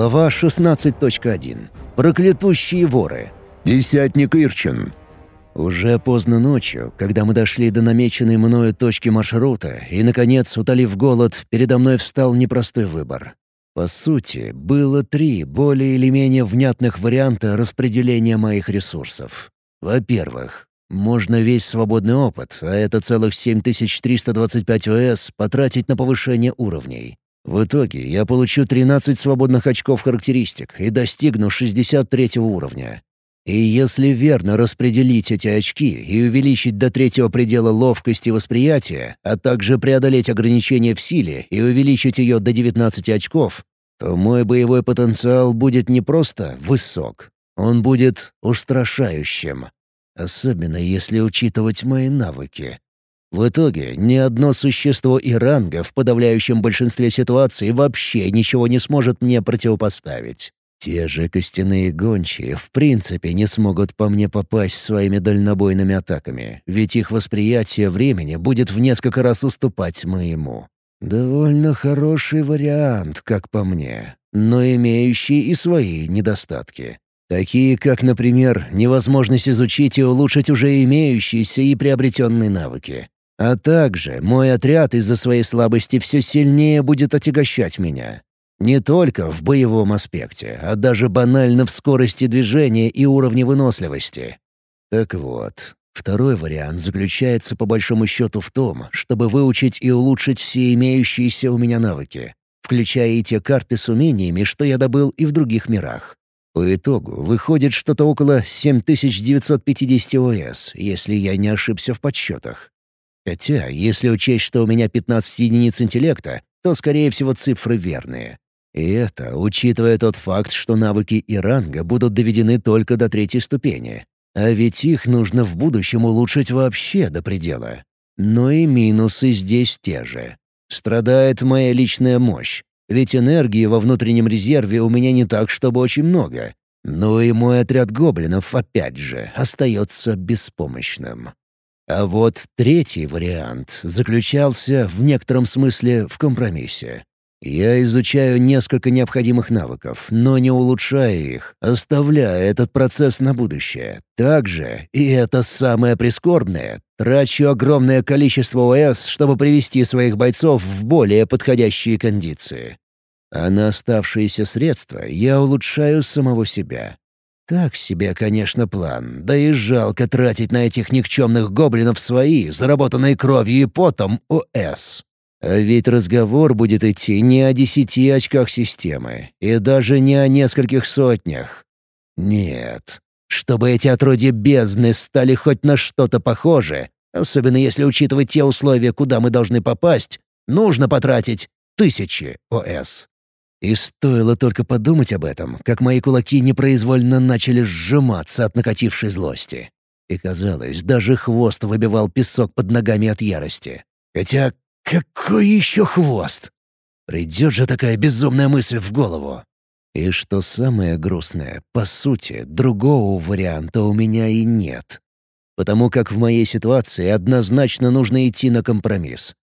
Глава 16.1. Проклятущие воры. Десятник Ирчин. Уже поздно ночью, когда мы дошли до намеченной мною точки маршрута и, наконец, утолив голод, передо мной встал непростой выбор. По сути, было три более или менее внятных варианта распределения моих ресурсов. Во-первых, можно весь свободный опыт, а это целых 7325 ОС, потратить на повышение уровней. В итоге я получу 13 свободных очков характеристик и достигну 63 уровня. И если верно распределить эти очки и увеличить до третьего предела ловкости восприятия, а также преодолеть ограничения в силе и увеличить ее до 19 очков, то мой боевой потенциал будет не просто высок, он будет устрашающим. Особенно если учитывать мои навыки. В итоге ни одно существо и в подавляющем большинстве ситуаций вообще ничего не сможет мне противопоставить. Те же костяные гончие в принципе не смогут по мне попасть своими дальнобойными атаками, ведь их восприятие времени будет в несколько раз уступать моему. Довольно хороший вариант, как по мне, но имеющий и свои недостатки. Такие как, например, невозможность изучить и улучшить уже имеющиеся и приобретенные навыки. А также мой отряд из-за своей слабости все сильнее будет отягощать меня. Не только в боевом аспекте, а даже банально в скорости движения и уровне выносливости. Так вот, второй вариант заключается по большому счету в том, чтобы выучить и улучшить все имеющиеся у меня навыки, включая и те карты с умениями, что я добыл и в других мирах. По итогу выходит что-то около 7950 ОС, если я не ошибся в подсчетах. Хотя, если учесть, что у меня 15 единиц интеллекта, то, скорее всего, цифры верные. И это учитывая тот факт, что навыки и ранга будут доведены только до третьей ступени. А ведь их нужно в будущем улучшить вообще до предела. Но и минусы здесь те же. Страдает моя личная мощь. Ведь энергии во внутреннем резерве у меня не так, чтобы очень много. Но и мой отряд гоблинов, опять же, остается беспомощным. А вот третий вариант заключался в некотором смысле в компромиссе. Я изучаю несколько необходимых навыков, но не улучшая их, оставляя этот процесс на будущее. Также, и это самое прискорбное, трачу огромное количество ОС, чтобы привести своих бойцов в более подходящие кондиции. А на оставшиеся средства я улучшаю самого себя. Так себе, конечно, план. Да и жалко тратить на этих никчемных гоблинов свои, заработанные кровью и потом, ОС. А ведь разговор будет идти не о десяти очках системы, и даже не о нескольких сотнях. Нет. Чтобы эти отродья бездны стали хоть на что-то похожи, особенно если учитывать те условия, куда мы должны попасть, нужно потратить тысячи ОС. И стоило только подумать об этом, как мои кулаки непроизвольно начали сжиматься от накатившей злости. И казалось, даже хвост выбивал песок под ногами от ярости. Хотя какой еще хвост? Придет же такая безумная мысль в голову. И что самое грустное, по сути, другого варианта у меня и нет. Потому как в моей ситуации однозначно нужно идти на компромисс.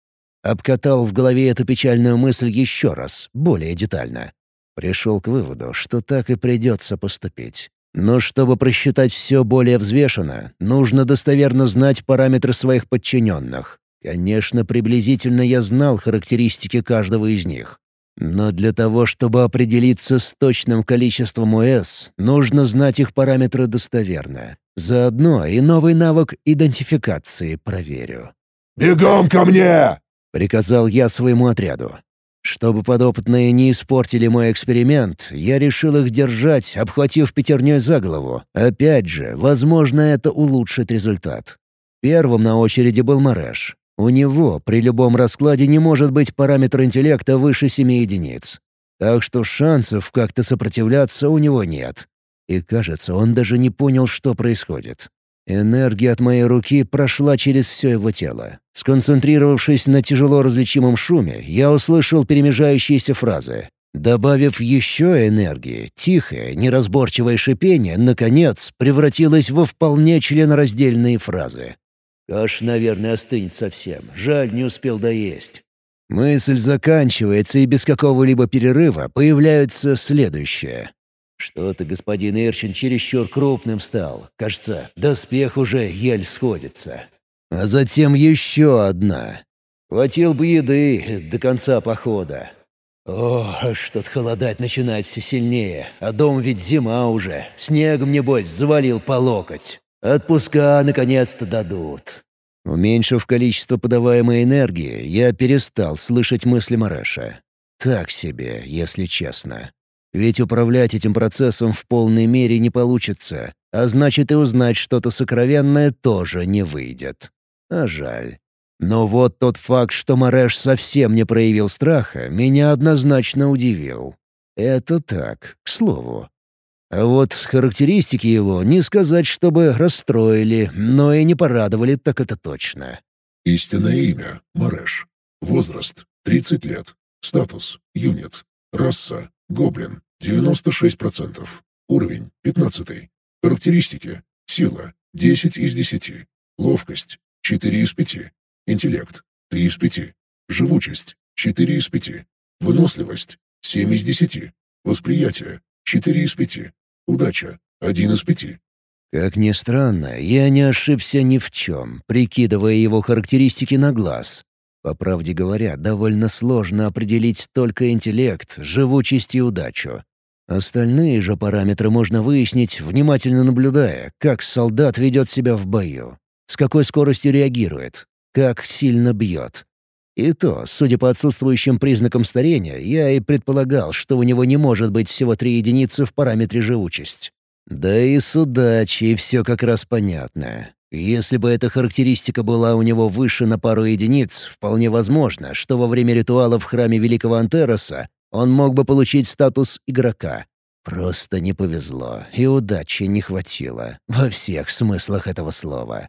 Обкатал в голове эту печальную мысль еще раз, более детально. Пришел к выводу, что так и придется поступить. Но чтобы просчитать все более взвешенно, нужно достоверно знать параметры своих подчиненных. Конечно, приблизительно я знал характеристики каждого из них. Но для того, чтобы определиться с точным количеством ОС, нужно знать их параметры достоверно. Заодно и новый навык идентификации проверю. «Бегом ко мне!» — приказал я своему отряду. Чтобы подопытные не испортили мой эксперимент, я решил их держать, обхватив пятерней за голову. Опять же, возможно, это улучшит результат. Первым на очереди был Мареш. У него при любом раскладе не может быть параметр интеллекта выше 7 единиц. Так что шансов как-то сопротивляться у него нет. И кажется, он даже не понял, что происходит. Энергия от моей руки прошла через все его тело. Сконцентрировавшись на тяжело различимом шуме, я услышал перемежающиеся фразы. Добавив еще энергии, тихое, неразборчивое шипение, наконец, превратилось во вполне членораздельные фразы. «Каш, наверное, остынет совсем. Жаль, не успел доесть». Мысль заканчивается, и без какого-либо перерыва появляется следующее. Что-то господин Эрчин чересчур крупным стал. Кажется, доспех уже ель сходится. А затем еще одна. Хватил бы еды до конца похода. О, что-то холодать начинает все сильнее, а дом ведь зима уже. Снегом, небось, завалил по локоть. Отпуска наконец-то дадут. Уменьшив количество подаваемой энергии, я перестал слышать мысли Мареша. Так себе, если честно. Ведь управлять этим процессом в полной мере не получится, а значит и узнать что-то сокровенное тоже не выйдет. А жаль. Но вот тот факт, что Мареш совсем не проявил страха, меня однозначно удивил. Это так, к слову. А вот характеристики его не сказать, чтобы расстроили, но и не порадовали, так это точно. Истинное имя — Мареш. Возраст — 30 лет. Статус — юнит. Раса — гоблин. 96%. Уровень — 15. Характеристики. Сила — 10 из 10. Ловкость — 4 из 5. Интеллект — 3 из 5. Живучесть — 4 из 5. Выносливость — 7 из 10. Восприятие — 4 из 5. Удача — один из пяти. Как ни странно, я не ошибся ни в чем, прикидывая его характеристики на глаз. По правде говоря, довольно сложно определить только интеллект, живучесть и удачу. Остальные же параметры можно выяснить, внимательно наблюдая, как солдат ведет себя в бою, с какой скоростью реагирует, как сильно бьет. И то, судя по отсутствующим признакам старения, я и предполагал, что у него не может быть всего три единицы в параметре живучесть. Да и с удачей все как раз понятно. Если бы эта характеристика была у него выше на пару единиц, вполне возможно, что во время ритуала в храме Великого Антероса он мог бы получить статус игрока. Просто не повезло, и удачи не хватило, во всех смыслах этого слова.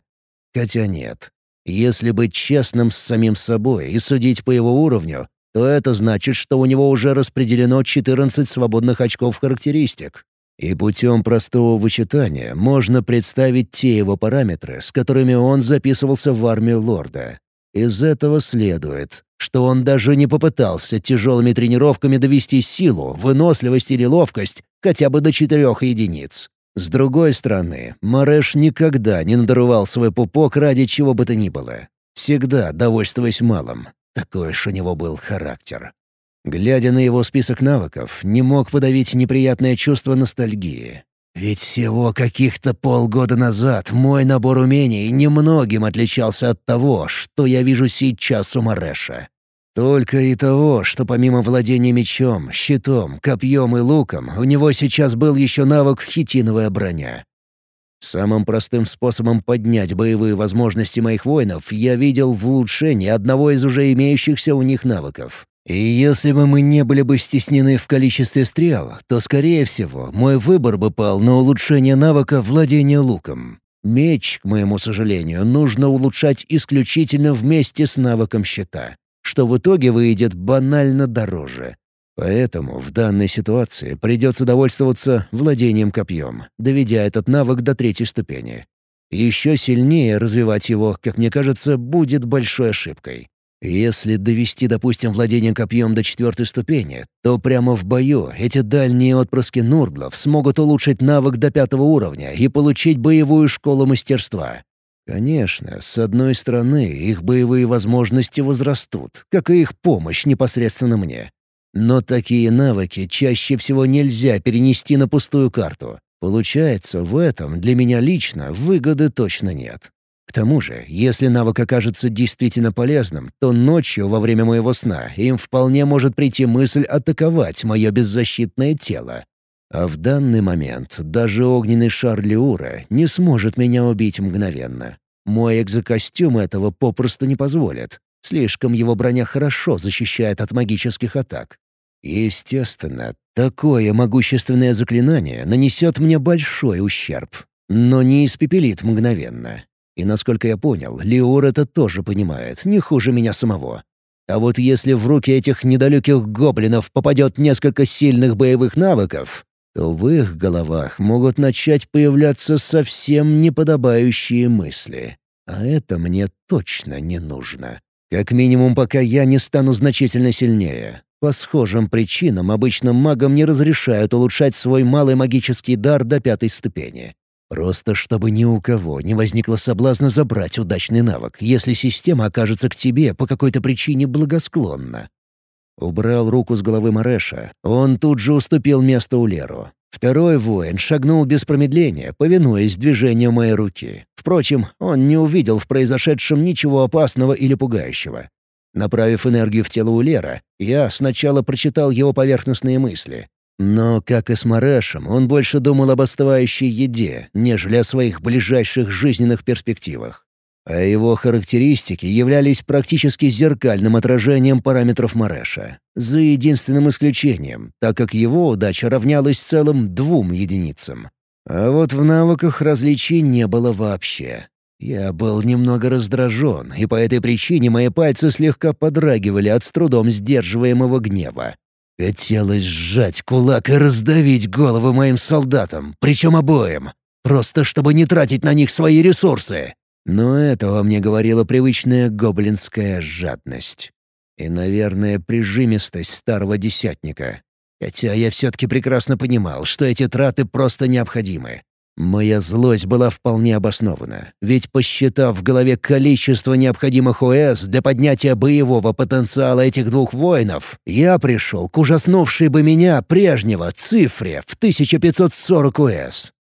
Хотя нет, если быть честным с самим собой и судить по его уровню, то это значит, что у него уже распределено 14 свободных очков характеристик. И путем простого вычитания можно представить те его параметры, с которыми он записывался в армию лорда. Из этого следует, что он даже не попытался тяжелыми тренировками довести силу, выносливость или ловкость хотя бы до четырех единиц. С другой стороны, Мареш никогда не надорвал свой пупок ради чего бы то ни было. Всегда довольствуясь малым. Такой уж у него был характер. Глядя на его список навыков, не мог подавить неприятное чувство ностальгии. Ведь всего каких-то полгода назад мой набор умений немногим отличался от того, что я вижу сейчас у Мареша. Только и того, что помимо владения мечом, щитом, копьем и луком, у него сейчас был еще навык хитиновая броня. Самым простым способом поднять боевые возможности моих воинов я видел в улучшении одного из уже имеющихся у них навыков. И если бы мы не были бы стеснены в количестве стрел, то, скорее всего, мой выбор бы пал на улучшение навыка владения луком. Меч, к моему сожалению, нужно улучшать исключительно вместе с навыком щита что в итоге выйдет банально дороже. Поэтому в данной ситуации придется довольствоваться владением копьем, доведя этот навык до третьей ступени. Еще сильнее развивать его, как мне кажется, будет большой ошибкой. Если довести, допустим, владение копьем до четвертой ступени, то прямо в бою эти дальние отпрыски Нурглов смогут улучшить навык до пятого уровня и получить боевую школу мастерства. Конечно, с одной стороны, их боевые возможности возрастут, как и их помощь непосредственно мне. Но такие навыки чаще всего нельзя перенести на пустую карту. Получается, в этом для меня лично выгоды точно нет. К тому же, если навык окажется действительно полезным, то ночью во время моего сна им вполне может прийти мысль атаковать мое беззащитное тело. А в данный момент даже огненный шар Леура не сможет меня убить мгновенно. Мой экзокостюм этого попросту не позволит. Слишком его броня хорошо защищает от магических атак. Естественно, такое могущественное заклинание нанесет мне большой ущерб, но не испепелит мгновенно. И насколько я понял, Леур это тоже понимает, не хуже меня самого. А вот если в руки этих недалеких гоблинов попадет несколько сильных боевых навыков, то в их головах могут начать появляться совсем неподобающие мысли. А это мне точно не нужно. Как минимум, пока я не стану значительно сильнее. По схожим причинам обычным магам не разрешают улучшать свой малый магический дар до пятой ступени. Просто чтобы ни у кого не возникло соблазна забрать удачный навык, если система окажется к тебе по какой-то причине благосклонна. Убрал руку с головы Мареша. Он тут же уступил место Улеру. Второй воин шагнул без промедления, повинуясь движению моей руки. Впрочем, он не увидел в произошедшем ничего опасного или пугающего. Направив энергию в тело Улера, я сначала прочитал его поверхностные мысли. Но, как и с Марешем, он больше думал об остывающей еде, нежели о своих ближайших жизненных перспективах. А его характеристики являлись практически зеркальным отражением параметров Мареша. За единственным исключением, так как его удача равнялась целым двум единицам. А вот в навыках различий не было вообще. Я был немного раздражен, и по этой причине мои пальцы слегка подрагивали от с трудом сдерживаемого гнева. Хотелось сжать кулак и раздавить головы моим солдатам, причем обоим, просто чтобы не тратить на них свои ресурсы. Но этого мне говорила привычная гоблинская жадность. И, наверное, прижимистость старого десятника. Хотя я все-таки прекрасно понимал, что эти траты просто необходимы. Моя злость была вполне обоснована, ведь посчитав в голове количество необходимых ОС для поднятия боевого потенциала этих двух воинов, я пришел к ужаснувшей бы меня прежнего цифре в 1540 ОС.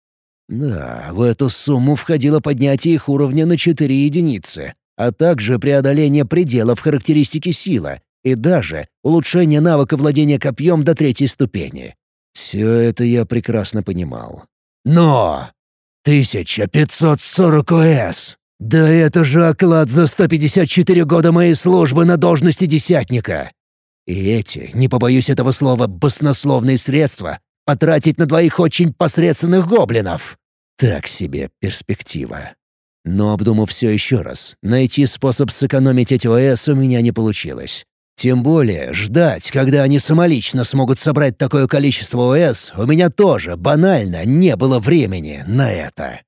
Да, в эту сумму входило поднятие их уровня на 4 единицы, а также преодоление пределов характеристики сила и даже улучшение навыка владения копьем до третьей ступени. Все это я прекрасно понимал. Но! 1540 ОС! Да это же оклад за 154 года моей службы на должности десятника! И эти, не побоюсь этого слова, баснословные средства потратить на двоих очень посредственных гоблинов. Так себе перспектива. Но обдумав все еще раз, найти способ сэкономить эти ОС у меня не получилось. Тем более ждать, когда они самолично смогут собрать такое количество ОС, у меня тоже банально не было времени на это.